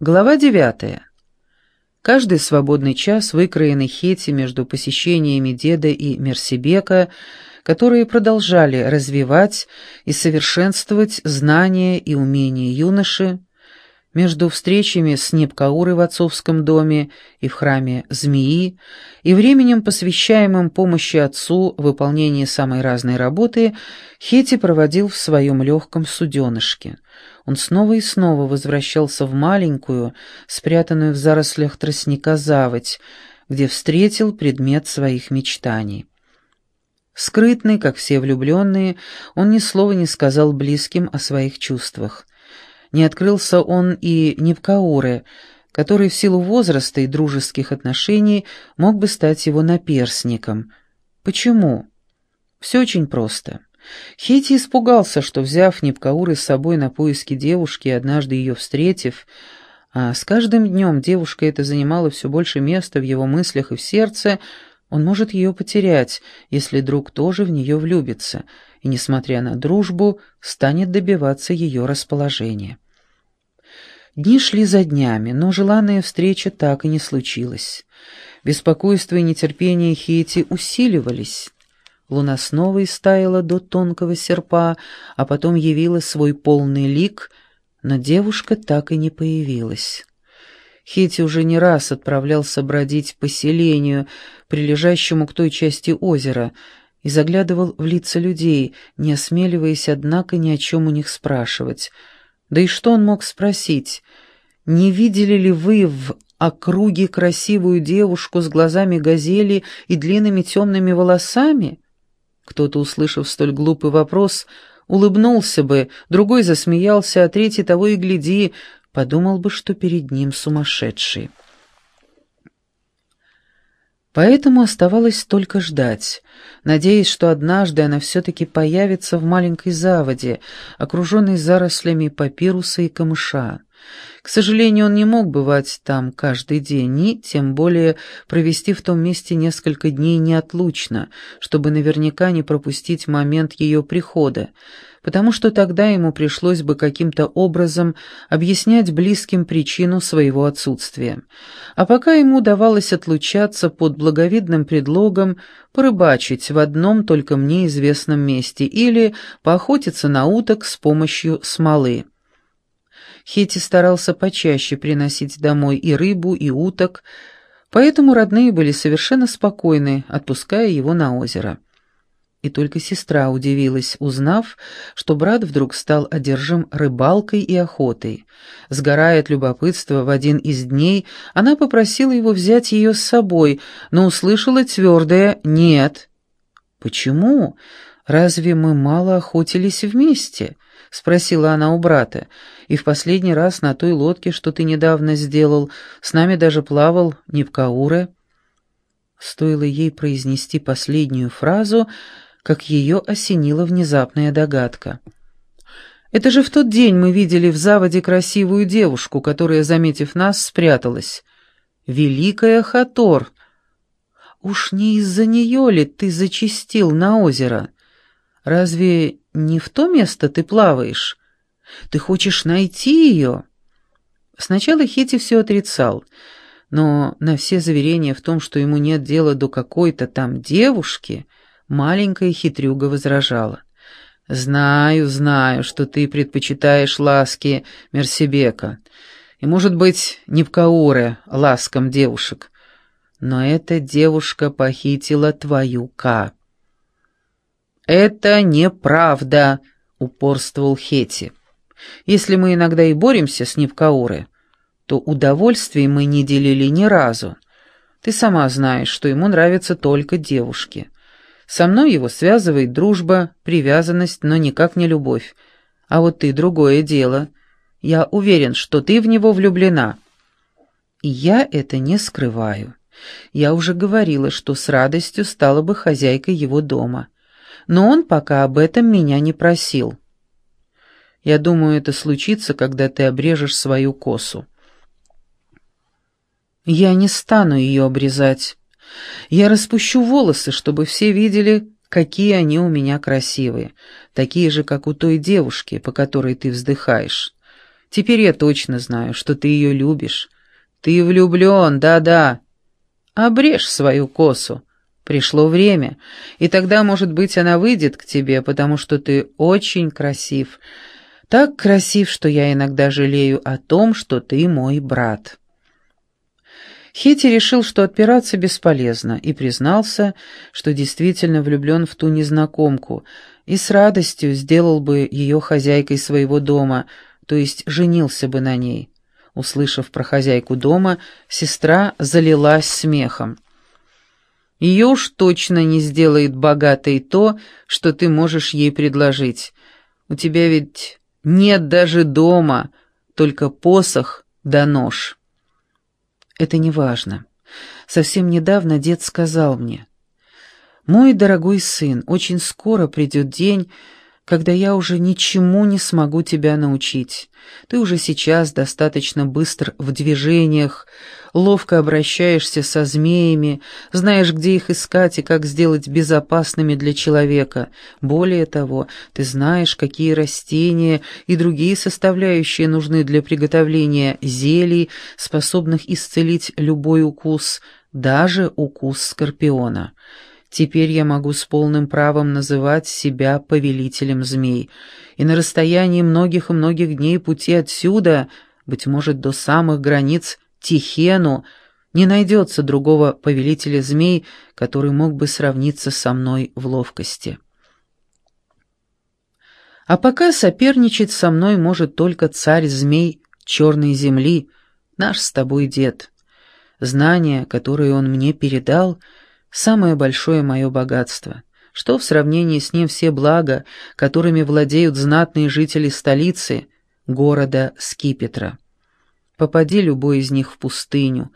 Глава девятая. Каждый свободный час, выкроенный Хети между посещениями деда и Мерсибека, которые продолжали развивать и совершенствовать знания и умения юноши, между встречами с Непкаурой в отцовском доме и в храме Змеи, и временем, посвящаемым помощи отцу в выполнении самой разной работы, Хети проводил в своем легком суденышке — он снова и снова возвращался в маленькую, спрятанную в зарослях тростника заводь, где встретил предмет своих мечтаний. Скрытный, как все влюбленные, он ни слова не сказал близким о своих чувствах. Не открылся он и Невкауре, который в силу возраста и дружеских отношений мог бы стать его наперсником. Почему? Все очень просто. Хити испугался, что, взяв Непкауры с собой на поиски девушки и однажды ее встретив, а с каждым днем девушка это занимала все больше места в его мыслях и в сердце, он может ее потерять, если друг тоже в нее влюбится, и, несмотря на дружбу, станет добиваться ее расположения. Дни шли за днями, но желанная встреча так и не случилась. Беспокойство и нетерпение Хейти усиливались. Луна снова истаяла до тонкого серпа, а потом явила свой полный лик, но девушка так и не появилась. Хити уже не раз отправлялся бродить по селению, прилежащему к той части озера, и заглядывал в лица людей, не осмеливаясь, однако, ни о чем у них спрашивать. Да и что он мог спросить? «Не видели ли вы в округе красивую девушку с глазами газели и длинными темными волосами?» Кто-то, услышав столь глупый вопрос, улыбнулся бы, другой засмеялся, а третий того и гляди, подумал бы, что перед ним сумасшедший. Поэтому оставалось только ждать, надеясь, что однажды она все-таки появится в маленькой заводе, окруженной зарослями папируса и камыша. К сожалению, он не мог бывать там каждый день, ни тем более провести в том месте несколько дней неотлучно, чтобы наверняка не пропустить момент ее прихода, потому что тогда ему пришлось бы каким-то образом объяснять близким причину своего отсутствия. А пока ему удавалось отлучаться под благовидным предлогом порыбачить в одном только мне известном месте или поохотиться на уток с помощью смолы. Хетти старался почаще приносить домой и рыбу, и уток, поэтому родные были совершенно спокойны, отпуская его на озеро. И только сестра удивилась, узнав, что брат вдруг стал одержим рыбалкой и охотой. Сгорая от любопытства в один из дней, она попросила его взять ее с собой, но услышала твердое «нет». «Почему? Разве мы мало охотились вместе?» — спросила она у брата. «И в последний раз на той лодке, что ты недавно сделал, с нами даже плавал Невкауре». Стоило ей произнести последнюю фразу, как ее осенила внезапная догадка. «Это же в тот день мы видели в заводе красивую девушку, которая, заметив нас, спряталась. Великая Хатор! Уж не из-за нее ли ты зачистил на озеро? Разве не в то место ты плаваешь. Ты хочешь найти ее?» Сначала Хити все отрицал, но на все заверения в том, что ему нет дела до какой-то там девушки, маленькая хитрюга возражала. «Знаю, знаю, что ты предпочитаешь ласки Мерсибека, и, может быть, не в Каоре ласкам девушек, но эта девушка похитила твою Ка». «Это неправда», — упорствовал Хети. «Если мы иногда и боремся с Невкауры, то удовольствий мы не делили ни разу. Ты сама знаешь, что ему нравятся только девушки. Со мной его связывает дружба, привязанность, но никак не любовь. А вот ты другое дело. Я уверен, что ты в него влюблена». И я это не скрываю. Я уже говорила, что с радостью стала бы хозяйкой его дома но он пока об этом меня не просил. Я думаю, это случится, когда ты обрежешь свою косу. Я не стану ее обрезать. Я распущу волосы, чтобы все видели, какие они у меня красивые, такие же, как у той девушки, по которой ты вздыхаешь. Теперь я точно знаю, что ты ее любишь. Ты влюблен, да-да. Обрежь свою косу. Пришло время, и тогда, может быть, она выйдет к тебе, потому что ты очень красив. Так красив, что я иногда жалею о том, что ты мой брат». Хити решил, что отпираться бесполезно, и признался, что действительно влюблен в ту незнакомку, и с радостью сделал бы ее хозяйкой своего дома, то есть женился бы на ней. Услышав про хозяйку дома, сестра залилась смехом. Ее уж точно не сделает богатой то, что ты можешь ей предложить. У тебя ведь нет даже дома, только посох да нож. Это не важно. Совсем недавно дед сказал мне, «Мой дорогой сын, очень скоро придет день, когда я уже ничему не смогу тебя научить. Ты уже сейчас достаточно быстр в движениях, ловко обращаешься со змеями, знаешь, где их искать и как сделать безопасными для человека. Более того, ты знаешь, какие растения и другие составляющие нужны для приготовления зелий, способных исцелить любой укус, даже укус скорпиона». Теперь я могу с полным правом называть себя повелителем змей, и на расстоянии многих и многих дней пути отсюда, быть может, до самых границ Тихену, не найдется другого повелителя змей, который мог бы сравниться со мной в ловкости. А пока соперничать со мной может только царь змей черной земли, наш с тобой дед. Знания, которые он мне передал — самое большое мое богатство. Что в сравнении с ним все блага, которыми владеют знатные жители столицы, города Скипетра? Попади любой из них в пустыню,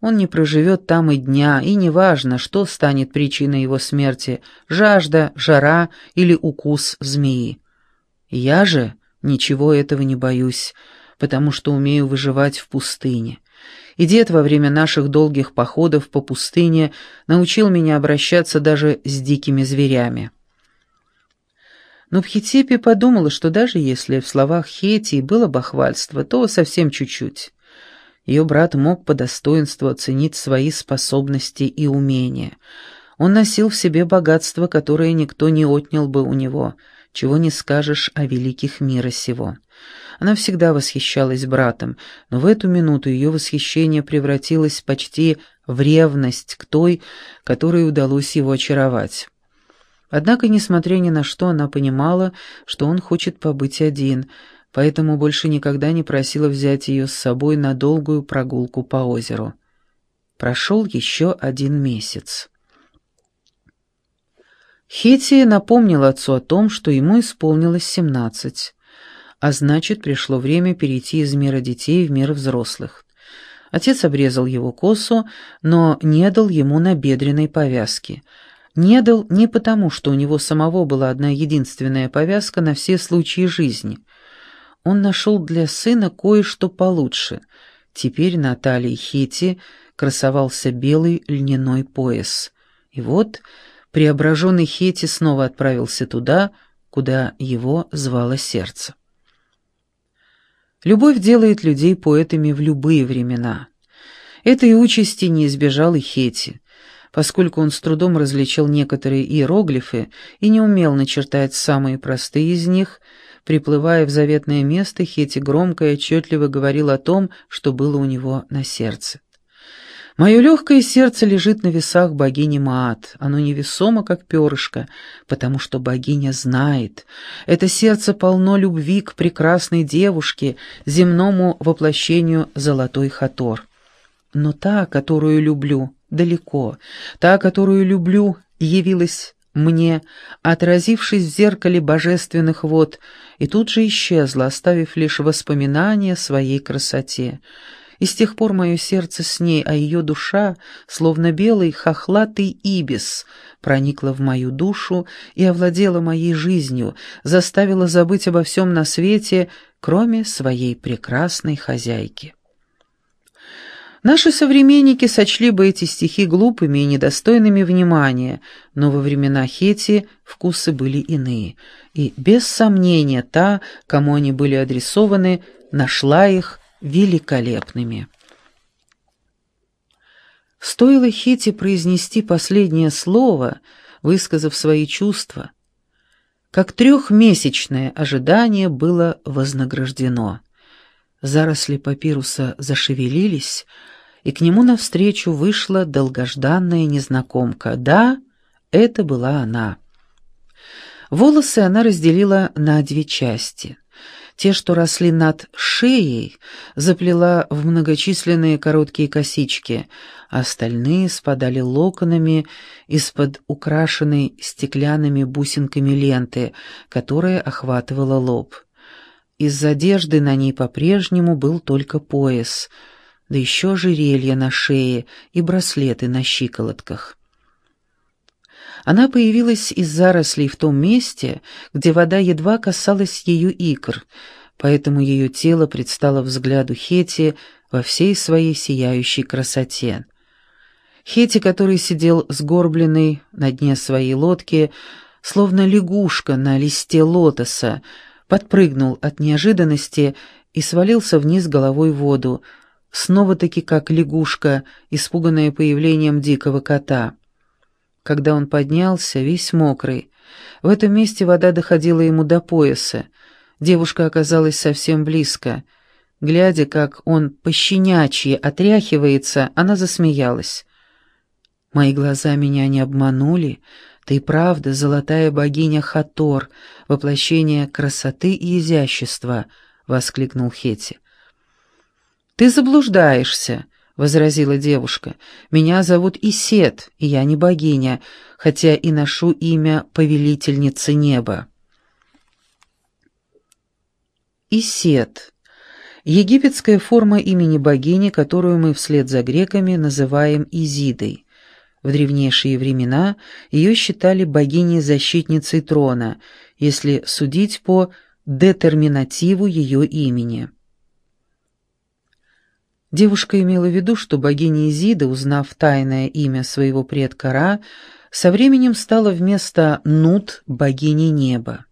он не проживет там и дня, и неважно, что станет причиной его смерти – жажда, жара или укус змеи. Я же ничего этого не боюсь, потому что умею выживать в пустыне и дед во время наших долгих походов по пустыне научил меня обращаться даже с дикими зверями. Но Пхитепи подумала, что даже если в словах Хети было бахвальство, то совсем чуть-чуть. Ее брат мог по достоинству оценить свои способности и умения. Он носил в себе богатство, которое никто не отнял бы у него, чего не скажешь о великих мира сего. Она всегда восхищалась братом, но в эту минуту ее восхищение превратилось почти в ревность к той, которой удалось его очаровать. Однако, несмотря ни на что, она понимала, что он хочет побыть один, поэтому больше никогда не просила взять ее с собой на долгую прогулку по озеру. Прошел еще один месяц. Хетти напомнил отцу о том, что ему исполнилось семнадцать а значит, пришло время перейти из мира детей в мир взрослых. Отец обрезал его косу, но не дал ему набедренной повязки. Не дал не потому, что у него самого была одна единственная повязка на все случаи жизни. Он нашел для сына кое-что получше. Теперь на талии Хити красовался белый льняной пояс. И вот преображенный Хети снова отправился туда, куда его звало сердце. Любовь делает людей поэтами в любые времена. Этой участи не избежал и Хети, поскольку он с трудом различил некоторые иероглифы и не умел начертать самые простые из них, приплывая в заветное место, Хети громко и отчетливо говорил о том, что было у него на сердце. Мое легкое сердце лежит на весах богини Маат. Оно невесомо, как перышко, потому что богиня знает. Это сердце полно любви к прекрасной девушке, земному воплощению золотой Хатор. Но та, которую люблю, далеко. Та, которую люблю, явилась мне, отразившись в зеркале божественных вод, и тут же исчезла, оставив лишь воспоминания о своей красоте и с тех пор мое сердце с ней, а ее душа, словно белый хохлатый ибис, проникла в мою душу и овладела моей жизнью, заставила забыть обо всем на свете, кроме своей прекрасной хозяйки. Наши современники сочли бы эти стихи глупыми и недостойными внимания, но во времена Хети вкусы были иные, и, без сомнения, та, кому они были адресованы, нашла их великолепными. Стоило Хите произнести последнее слово, высказав свои чувства, как трехмесячное ожидание было вознаграждено. Заросли папируса зашевелились, и к нему навстречу вышла долгожданная незнакомка. Да, это была она. Волосы она разделила на две части. Те, что росли над шеей, заплела в многочисленные короткие косички, а остальные спадали локонами из-под украшенной стеклянными бусинками ленты, которая охватывала лоб. Из одежды на ней по-прежнему был только пояс, да еще жерелья на шее и браслеты на щиколотках. Она появилась из зарослей в том месте, где вода едва касалась ее икр, поэтому ее тело предстало взгляду Хети во всей своей сияющей красоте. Хети, который сидел сгорбленный на дне своей лодки, словно лягушка на листе лотоса, подпрыгнул от неожиданности и свалился вниз головой в воду, снова-таки как лягушка, испуганная появлением дикого кота. Когда он поднялся, весь мокрый, в этом месте вода доходила ему до пояса, девушка оказалась совсем близко. Глядя, как он пощенячьи отряхивается, она засмеялась. «Мои глаза меня не обманули», ты правда золотая богиня Хатор, воплощение красоты и изящества, — воскликнул Хети. Ты заблуждаешься, — возразила девушка. Меня зовут Исет, и я не богиня, хотя и ношу имя повелительницы неба. Исет — египетская форма имени богини, которую мы вслед за греками называем Изидой. В древнейшие времена ее считали богиней-защитницей трона, если судить по детерминативу ее имени. Девушка имела в виду, что богиня Изида, узнав тайное имя своего предка Ра, со временем стала вместо Нут богиней неба.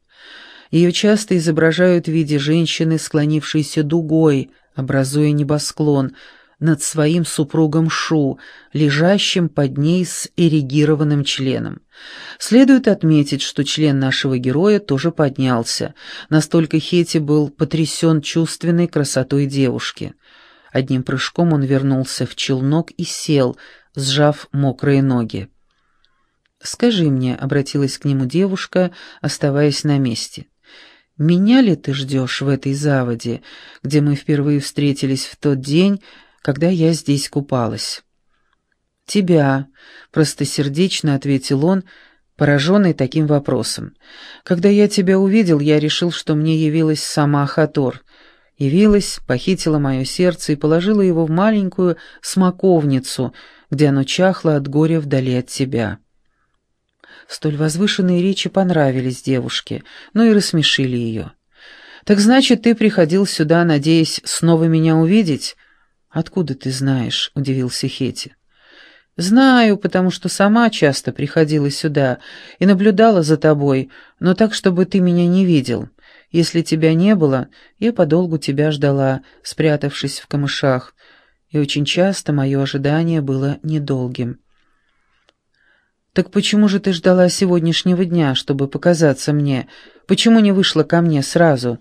Ее часто изображают в виде женщины, склонившейся дугой, образуя небосклон – над своим супругом Шу, лежащим под ней с эрегированным членом. Следует отметить, что член нашего героя тоже поднялся, настолько Хети был потрясен чувственной красотой девушки. Одним прыжком он вернулся в челнок и сел, сжав мокрые ноги. «Скажи мне», — обратилась к нему девушка, оставаясь на месте, — «меня ли ты ждешь в этой заводе, где мы впервые встретились в тот день, когда я здесь купалась». «Тебя», — простосердечно ответил он, пораженный таким вопросом. «Когда я тебя увидел, я решил, что мне явилась сама Хатор. Явилась, похитила мое сердце и положила его в маленькую смоковницу, где оно чахло от горя вдали от тебя». Столь возвышенные речи понравились девушке, но и рассмешили ее. «Так значит, ты приходил сюда, надеясь снова меня увидеть?» «Откуда ты знаешь?» — удивился Хети. «Знаю, потому что сама часто приходила сюда и наблюдала за тобой, но так, чтобы ты меня не видел. Если тебя не было, я подолгу тебя ждала, спрятавшись в камышах, и очень часто мое ожидание было недолгим». «Так почему же ты ждала сегодняшнего дня, чтобы показаться мне? Почему не вышла ко мне сразу?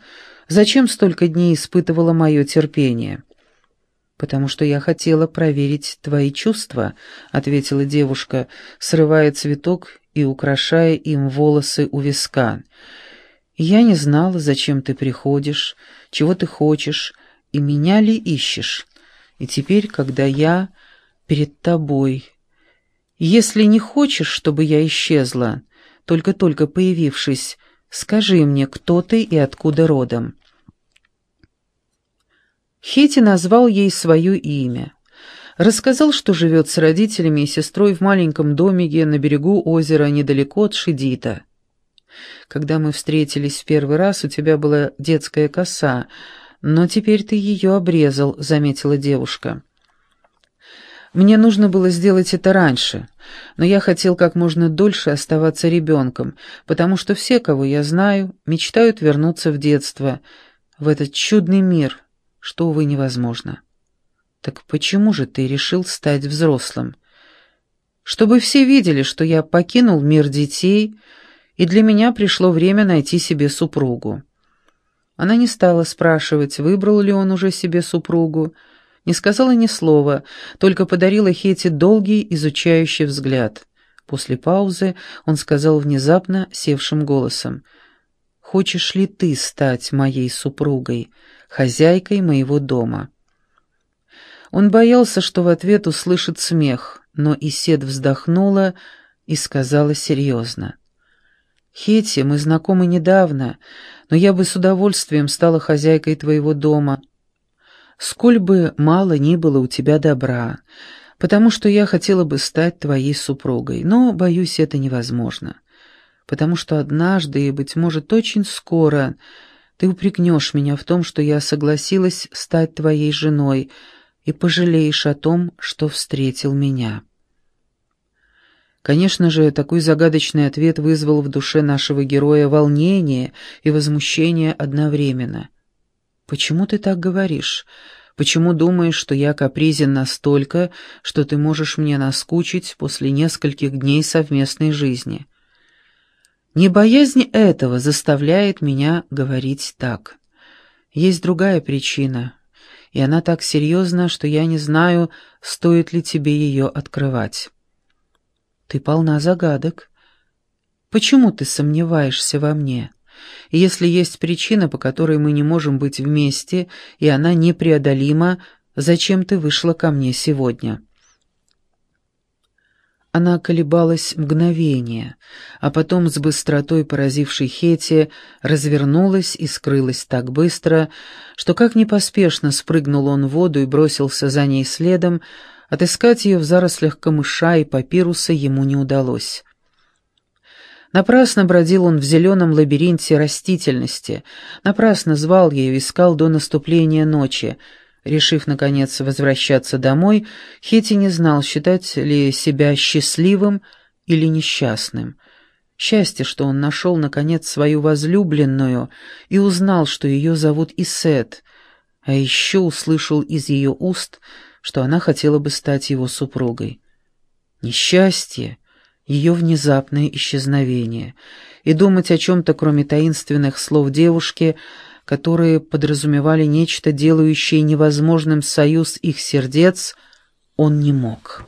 Зачем столько дней испытывала мое терпение?» «Потому что я хотела проверить твои чувства», — ответила девушка, срывая цветок и украшая им волосы у виска. «Я не знала, зачем ты приходишь, чего ты хочешь, и меня ли ищешь. И теперь, когда я перед тобой, если не хочешь, чтобы я исчезла, только-только появившись, скажи мне, кто ты и откуда родом». Хити назвал ей свое имя. Рассказал, что живет с родителями и сестрой в маленьком домике на берегу озера недалеко от Шидита. Когда мы встретились в первый раз, у тебя была детская коса, но теперь ты ее обрезал, — заметила девушка. Мне нужно было сделать это раньше, но я хотел как можно дольше оставаться ребенком, потому что все, кого я знаю, мечтают вернуться в детство, в этот чудный мир — что, увы, невозможно. Так почему же ты решил стать взрослым? Чтобы все видели, что я покинул мир детей, и для меня пришло время найти себе супругу. Она не стала спрашивать, выбрал ли он уже себе супругу, не сказала ни слова, только подарила Хете долгий изучающий взгляд. После паузы он сказал внезапно севшим голосом, «Хочешь ли ты стать моей супругой, хозяйкой моего дома?» Он боялся, что в ответ услышит смех, но Исет вздохнула и сказала серьезно. «Хетти, мы знакомы недавно, но я бы с удовольствием стала хозяйкой твоего дома. Сколь бы мало ни было у тебя добра, потому что я хотела бы стать твоей супругой, но, боюсь, это невозможно, потому что однажды, и, быть может, очень скоро, ты упрекнешь меня в том, что я согласилась стать твоей женой, и пожалеешь о том, что встретил меня». Конечно же, такой загадочный ответ вызвал в душе нашего героя волнение и возмущение одновременно. «Почему ты так говоришь? Почему думаешь, что я капризен настолько, что ты можешь мне наскучить после нескольких дней совместной жизни?» Не боязнь этого заставляет меня говорить так. Есть другая причина, и она так серьезна, что я не знаю, стоит ли тебе ее открывать. Ты полна загадок. Почему ты сомневаешься во мне? Если есть причина, по которой мы не можем быть вместе, и она непреодолима, зачем ты вышла ко мне сегодня?» Она колебалась мгновение, а потом с быстротой поразившей Хети развернулась и скрылась так быстро, что как непоспешно спрыгнул он в воду и бросился за ней следом, отыскать ее в зарослях камыша и папируса ему не удалось. Напрасно бродил он в зеленом лабиринте растительности, напрасно звал ее, искал до наступления ночи — Решив, наконец, возвращаться домой, Хетти не знал, считать ли себя счастливым или несчастным. Счастье, что он нашел, наконец, свою возлюбленную и узнал, что ее зовут Исет, а еще услышал из ее уст, что она хотела бы стать его супругой. Несчастье, ее внезапное исчезновение, и думать о чем-то, кроме таинственных слов девушки — которые подразумевали нечто, делающее невозможным союз их сердец, он не мог.